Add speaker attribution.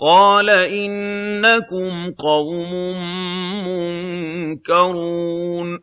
Speaker 1: قَالَ إِنَّكُمْ قَوْمٌ مُّنكَرُونَ